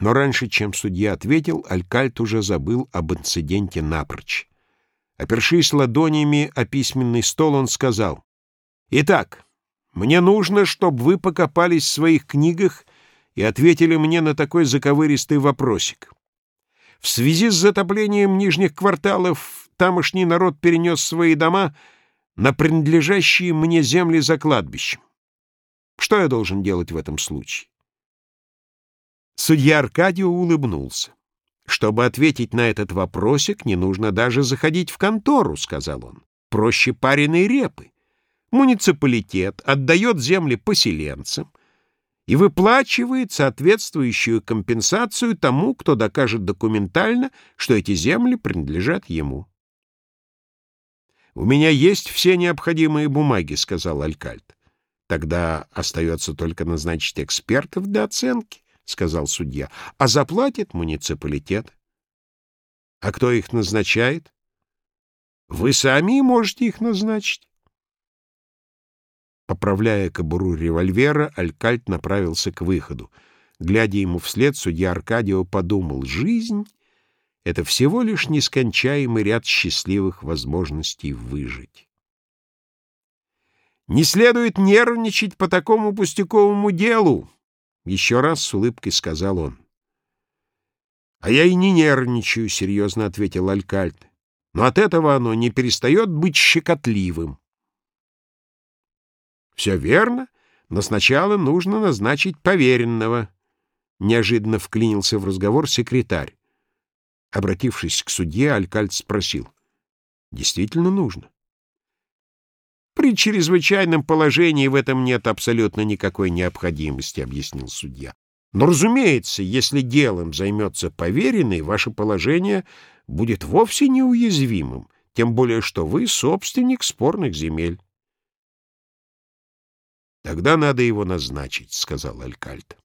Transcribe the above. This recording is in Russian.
Но раньше, чем судья ответил, Алькальт уже забыл об инциденте напрочь. Опершись ладонями о письменный стол, он сказал, «Итак, мне нужно, чтобы вы покопались в своих книгах и ответили мне на такой заковыристый вопросик. В связи с затоплением нижних кварталов тамошний народ перенес свои дома на принадлежащие мне земли за кладбищем. Что я должен делать в этом случае? Судья Аркадио улыбнулся. «Чтобы ответить на этот вопросик, не нужно даже заходить в контору», — сказал он. «Проще пареной репы. Муниципалитет отдает земли поселенцам и выплачивает соответствующую компенсацию тому, кто докажет документально, что эти земли принадлежат ему». «У меня есть все необходимые бумаги», — сказал Алькальд. «Тогда остается только назначить экспертов для оценки». — сказал судья, — а заплатит муниципалитет. А кто их назначает? Вы сами можете их назначить. Поправляя кобуру револьвера, Алькальт направился к выходу. Глядя ему вслед, судья Аркадио подумал, жизнь — это всего лишь нескончаемый ряд счастливых возможностей выжить. Не следует нервничать по такому пустяковому делу, — еще раз с улыбкой сказал он. «А я и не нервничаю», — серьезно ответил Алькальд. «Но от этого оно не перестает быть щекотливым». «Все верно, но сначала нужно назначить поверенного», — неожиданно вклинился в разговор секретарь. Обратившись к судье, Алькальд спросил. «Действительно нужно?» При чрезвычайном положении в этом нет абсолютно никакой необходимости, объяснил судья. Но, разумеется, если делом займется поверенный, ваше положение будет вовсе неуязвимым, тем более что вы собственник спорных земель. Тогда надо его назначить, сказал Алькальд.